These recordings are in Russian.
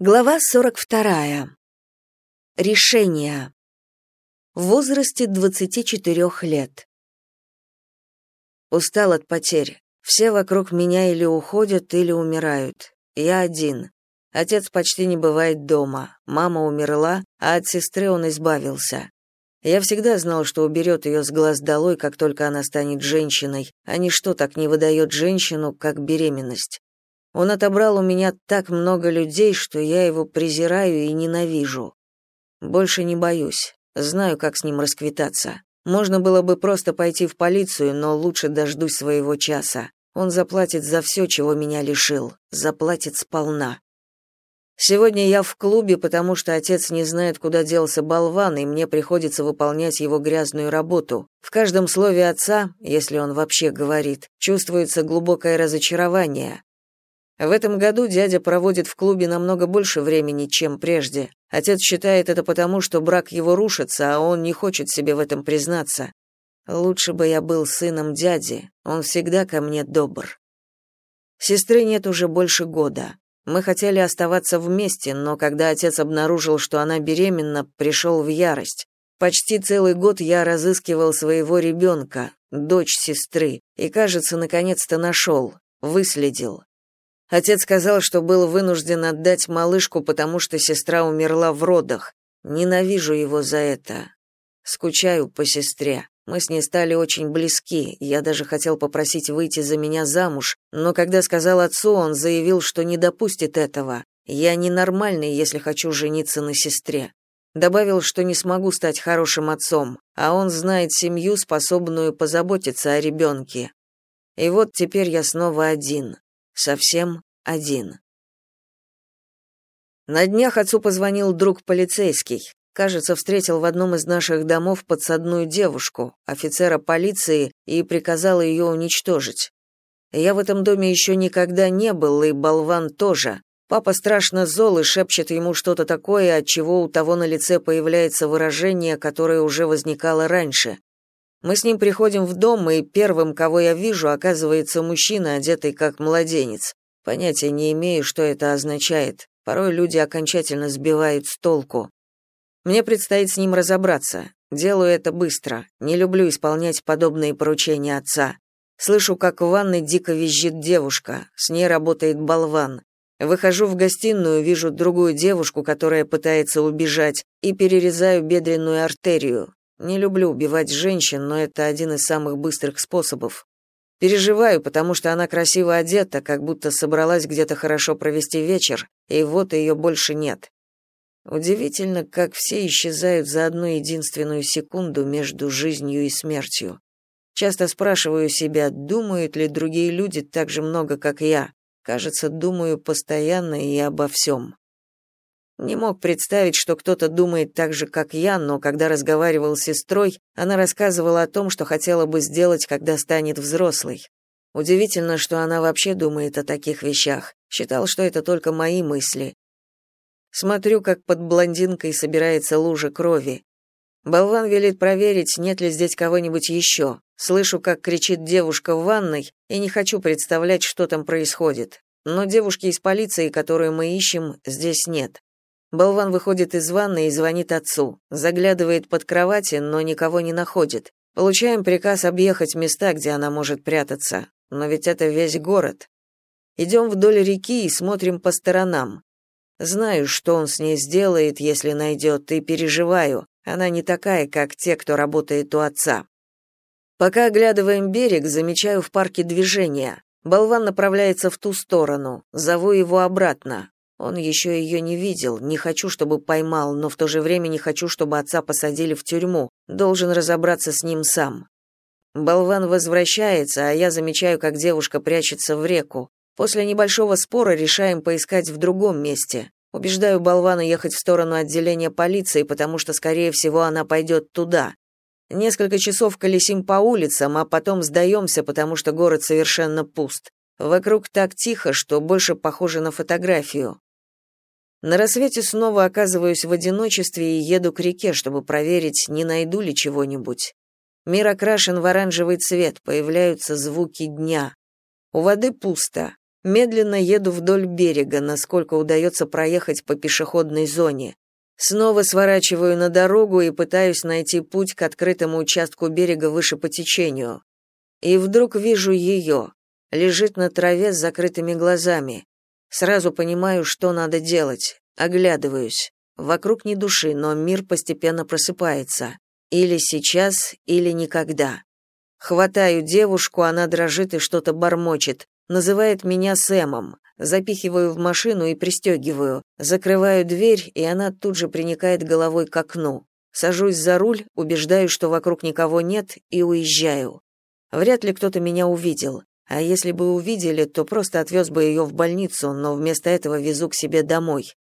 Глава 42. Решение. В возрасте 24 лет. Устал от потерь. Все вокруг меня или уходят, или умирают. Я один. Отец почти не бывает дома. Мама умерла, а от сестры он избавился. Я всегда знал, что уберет ее с глаз долой, как только она станет женщиной, а ничто так не выдает женщину, как беременность. Он отобрал у меня так много людей, что я его презираю и ненавижу. Больше не боюсь. Знаю, как с ним расквитаться. Можно было бы просто пойти в полицию, но лучше дождусь своего часа. Он заплатит за все, чего меня лишил. Заплатит сполна. Сегодня я в клубе, потому что отец не знает, куда делся болван, и мне приходится выполнять его грязную работу. В каждом слове отца, если он вообще говорит, чувствуется глубокое разочарование. В этом году дядя проводит в клубе намного больше времени, чем прежде. Отец считает это потому, что брак его рушится, а он не хочет себе в этом признаться. Лучше бы я был сыном дяди, он всегда ко мне добр. Сестры нет уже больше года. Мы хотели оставаться вместе, но когда отец обнаружил, что она беременна, пришел в ярость. Почти целый год я разыскивал своего ребенка, дочь сестры, и, кажется, наконец-то нашел, выследил. Отец сказал, что был вынужден отдать малышку, потому что сестра умерла в родах. Ненавижу его за это. Скучаю по сестре. Мы с ней стали очень близки. Я даже хотел попросить выйти за меня замуж, но когда сказал отцу, он заявил, что не допустит этого. Я ненормальный, если хочу жениться на сестре. Добавил, что не смогу стать хорошим отцом, а он знает семью, способную позаботиться о ребенке. И вот теперь я снова один. Совсем один. На днях отцу позвонил друг полицейский. Кажется, встретил в одном из наших домов подсадную девушку, офицера полиции, и приказал ее уничтожить. Я в этом доме еще никогда не был, и болван тоже. Папа страшно зол и шепчет ему что-то такое, от чего у того на лице появляется выражение, которое уже возникало раньше. Мы с ним приходим в дом, и первым, кого я вижу, оказывается мужчина, одетый как младенец. Понятия не имею, что это означает. Порой люди окончательно сбивают с толку. Мне предстоит с ним разобраться. Делаю это быстро. Не люблю исполнять подобные поручения отца. Слышу, как в ванной дико визжит девушка. С ней работает болван. Выхожу в гостиную, вижу другую девушку, которая пытается убежать, и перерезаю бедренную артерию. Не люблю убивать женщин, но это один из самых быстрых способов. Переживаю, потому что она красиво одета, как будто собралась где-то хорошо провести вечер, и вот ее больше нет. Удивительно, как все исчезают за одну единственную секунду между жизнью и смертью. Часто спрашиваю себя, думают ли другие люди так же много, как я. Кажется, думаю постоянно и обо всем. Не мог представить, что кто-то думает так же, как я, но когда разговаривал с сестрой, она рассказывала о том, что хотела бы сделать, когда станет взрослой. Удивительно, что она вообще думает о таких вещах. Считал, что это только мои мысли. Смотрю, как под блондинкой собирается лужа крови. Болван велит проверить, нет ли здесь кого-нибудь еще. Слышу, как кричит девушка в ванной, и не хочу представлять, что там происходит. Но девушки из полиции, которую мы ищем, здесь нет. Болван выходит из ванны и звонит отцу. Заглядывает под кровати, но никого не находит. Получаем приказ объехать места, где она может прятаться. Но ведь это весь город. Идем вдоль реки и смотрим по сторонам. Знаю, что он с ней сделает, если найдет, и переживаю. Она не такая, как те, кто работает у отца. Пока оглядываем берег, замечаю в парке движение. Болван направляется в ту сторону. Зову его обратно. Он еще ее не видел, не хочу, чтобы поймал, но в то же время не хочу, чтобы отца посадили в тюрьму. Должен разобраться с ним сам. Болван возвращается, а я замечаю, как девушка прячется в реку. После небольшого спора решаем поискать в другом месте. Убеждаю болвана ехать в сторону отделения полиции, потому что, скорее всего, она пойдет туда. Несколько часов колесим по улицам, а потом сдаемся, потому что город совершенно пуст. Вокруг так тихо, что больше похоже на фотографию. На рассвете снова оказываюсь в одиночестве и еду к реке, чтобы проверить, не найду ли чего-нибудь. Мир окрашен в оранжевый цвет, появляются звуки дня. У воды пусто. Медленно еду вдоль берега, насколько удается проехать по пешеходной зоне. Снова сворачиваю на дорогу и пытаюсь найти путь к открытому участку берега выше по течению. И вдруг вижу ее. Лежит на траве с закрытыми глазами. Сразу понимаю, что надо делать. Оглядываюсь. Вокруг ни души, но мир постепенно просыпается. Или сейчас, или никогда. Хватаю девушку, она дрожит и что-то бормочет. Называет меня Сэмом. Запихиваю в машину и пристегиваю. Закрываю дверь, и она тут же приникает головой к окну. Сажусь за руль, убеждаю, что вокруг никого нет, и уезжаю. Вряд ли кто-то меня увидел. А если бы увидели, то просто отвез бы ее в больницу, но вместо этого везу к себе домой.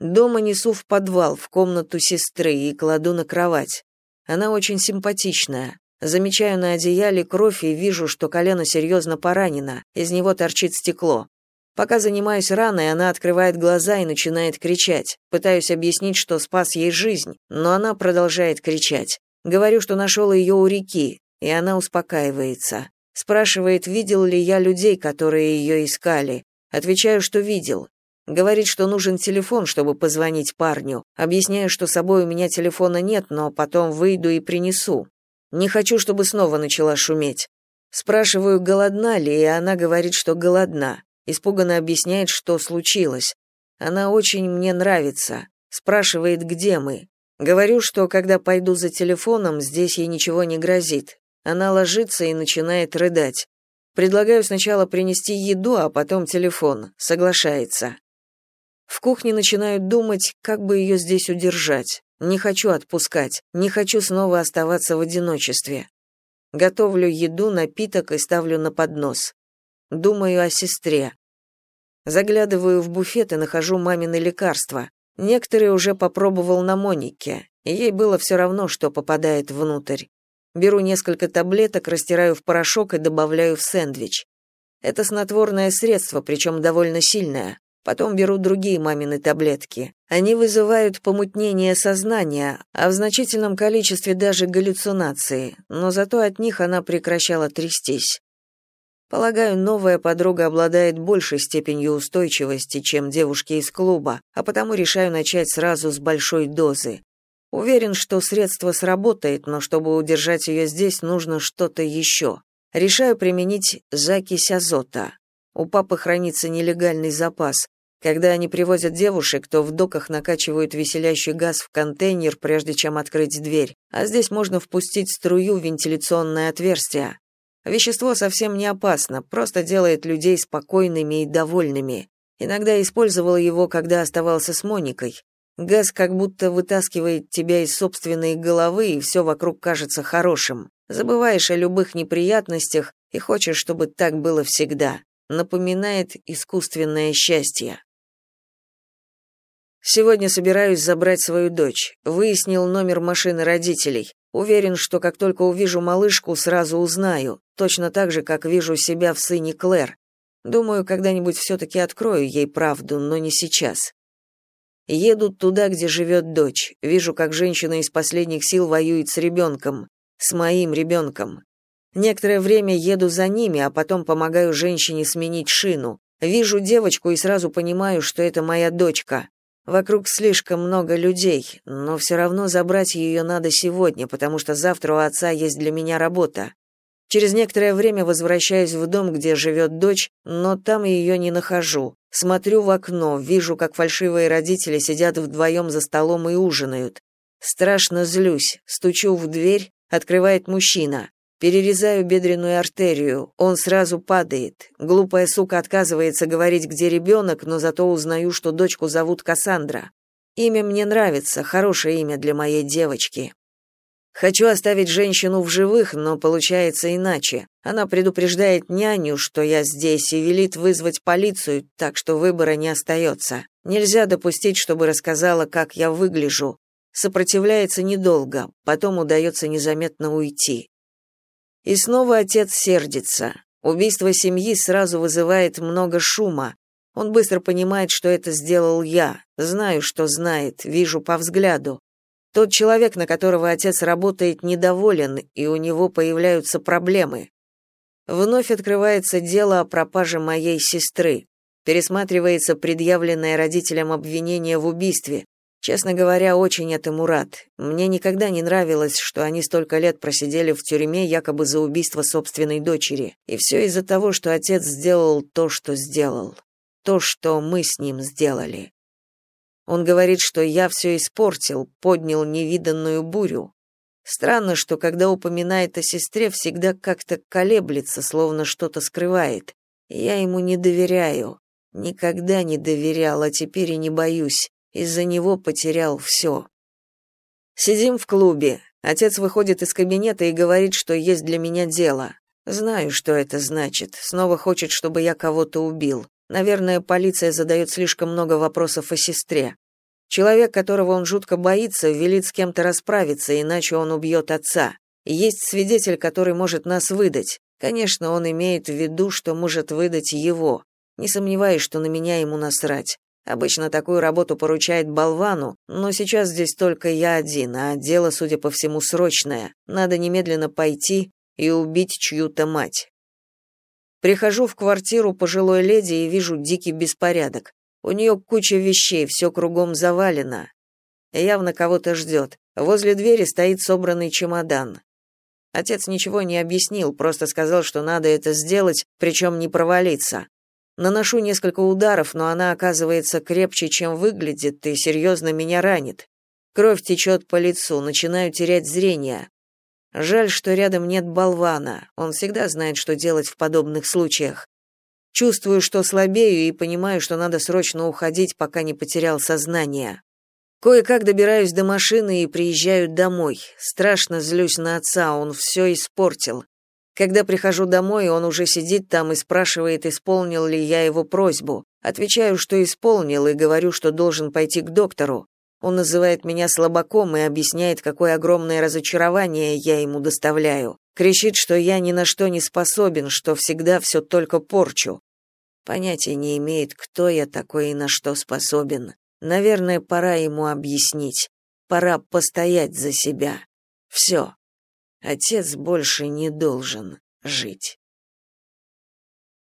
Дома несу в подвал, в комнату сестры и кладу на кровать. Она очень симпатичная. Замечаю на одеяле кровь и вижу, что колено серьезно поранено, из него торчит стекло. Пока занимаюсь раной, она открывает глаза и начинает кричать. Пытаюсь объяснить, что спас ей жизнь, но она продолжает кричать. Говорю, что нашел ее у реки, и она успокаивается. Спрашивает, видел ли я людей, которые ее искали. Отвечаю, что видел. Говорит, что нужен телефон, чтобы позвонить парню. Объясняю, что с собой у меня телефона нет, но потом выйду и принесу. Не хочу, чтобы снова начала шуметь. Спрашиваю, голодна ли, и она говорит, что голодна. Испуганно объясняет, что случилось. Она очень мне нравится. Спрашивает, где мы. Говорю, что когда пойду за телефоном, здесь ей ничего не грозит. Она ложится и начинает рыдать. Предлагаю сначала принести еду, а потом телефон. Соглашается. В кухне начинаю думать, как бы ее здесь удержать. Не хочу отпускать, не хочу снова оставаться в одиночестве. Готовлю еду, напиток и ставлю на поднос. Думаю о сестре. Заглядываю в буфет и нахожу мамины лекарства. Некоторые уже попробовал на Монике, ей было все равно, что попадает внутрь. Беру несколько таблеток, растираю в порошок и добавляю в сэндвич. Это снотворное средство, причем довольно сильное. Потом беру другие мамины таблетки. Они вызывают помутнение сознания, а в значительном количестве даже галлюцинации, но зато от них она прекращала трястись. Полагаю, новая подруга обладает большей степенью устойчивости, чем девушки из клуба, а потому решаю начать сразу с большой дозы. Уверен, что средство сработает, но чтобы удержать ее здесь, нужно что-то еще. Решаю применить закись азота. У папы хранится нелегальный запас. Когда они привозят девушек, то в доках накачивают веселящий газ в контейнер, прежде чем открыть дверь, а здесь можно впустить струю в вентиляционное отверстие. Вещество совсем не опасно, просто делает людей спокойными и довольными. Иногда использовала его, когда оставался с Моникой. Газ как будто вытаскивает тебя из собственной головы, и все вокруг кажется хорошим. Забываешь о любых неприятностях и хочешь, чтобы так было всегда. Напоминает искусственное счастье. Сегодня собираюсь забрать свою дочь. Выяснил номер машины родителей. Уверен, что как только увижу малышку, сразу узнаю, точно так же, как вижу себя в сыне Клэр. Думаю, когда-нибудь все-таки открою ей правду, но не сейчас. Еду туда, где живет дочь. Вижу, как женщина из последних сил воюет с ребенком. С моим ребенком. Некоторое время еду за ними, а потом помогаю женщине сменить шину. Вижу девочку и сразу понимаю, что это моя дочка. Вокруг слишком много людей, но все равно забрать ее надо сегодня, потому что завтра у отца есть для меня работа. Через некоторое время возвращаюсь в дом, где живет дочь, но там ее не нахожу. Смотрю в окно, вижу, как фальшивые родители сидят вдвоем за столом и ужинают. Страшно злюсь, стучу в дверь, открывает мужчина. Перерезаю бедренную артерию, он сразу падает. Глупая сука отказывается говорить, где ребенок, но зато узнаю, что дочку зовут Кассандра. Имя мне нравится, хорошее имя для моей девочки. Хочу оставить женщину в живых, но получается иначе. Она предупреждает няню, что я здесь, и велит вызвать полицию, так что выбора не остается. Нельзя допустить, чтобы рассказала, как я выгляжу. Сопротивляется недолго, потом удается незаметно уйти. И снова отец сердится. Убийство семьи сразу вызывает много шума. Он быстро понимает, что это сделал я. Знаю, что знает, вижу по взгляду. Тот человек, на которого отец работает, недоволен, и у него появляются проблемы. Вновь открывается дело о пропаже моей сестры. Пересматривается предъявленное родителям обвинение в убийстве. Честно говоря, очень этому рад. Мне никогда не нравилось, что они столько лет просидели в тюрьме якобы за убийство собственной дочери. И все из-за того, что отец сделал то, что сделал. То, что мы с ним сделали. Он говорит, что я все испортил, поднял невиданную бурю. Странно, что когда упоминает о сестре, всегда как-то колеблется, словно что-то скрывает. Я ему не доверяю. Никогда не доверял, а теперь и не боюсь. Из-за него потерял все. Сидим в клубе. Отец выходит из кабинета и говорит, что есть для меня дело. Знаю, что это значит. Снова хочет, чтобы я кого-то убил. Наверное, полиция задает слишком много вопросов о сестре. Человек, которого он жутко боится, велит с кем-то расправиться, иначе он убьет отца. Есть свидетель, который может нас выдать. Конечно, он имеет в виду, что может выдать его. Не сомневаюсь, что на меня ему насрать. Обычно такую работу поручает болвану, но сейчас здесь только я один, а дело, судя по всему, срочное. Надо немедленно пойти и убить чью-то мать. Прихожу в квартиру пожилой леди и вижу дикий беспорядок. У нее куча вещей, все кругом завалено. Явно кого-то ждет. Возле двери стоит собранный чемодан. Отец ничего не объяснил, просто сказал, что надо это сделать, причем не провалиться. Наношу несколько ударов, но она оказывается крепче, чем выглядит, и серьезно меня ранит. Кровь течет по лицу, начинаю терять зрение. Жаль, что рядом нет болвана. Он всегда знает, что делать в подобных случаях. Чувствую, что слабею и понимаю, что надо срочно уходить, пока не потерял сознание. Кое-как добираюсь до машины и приезжаю домой. Страшно злюсь на отца, он все испортил. Когда прихожу домой, он уже сидит там и спрашивает, исполнил ли я его просьбу. Отвечаю, что исполнил, и говорю, что должен пойти к доктору. Он называет меня слабаком и объясняет, какое огромное разочарование я ему доставляю. Кричит, что я ни на что не способен, что всегда все только порчу. Понятия не имеет, кто я такой и на что способен. Наверное, пора ему объяснить. Пора постоять за себя. Все. Отец больше не должен жить.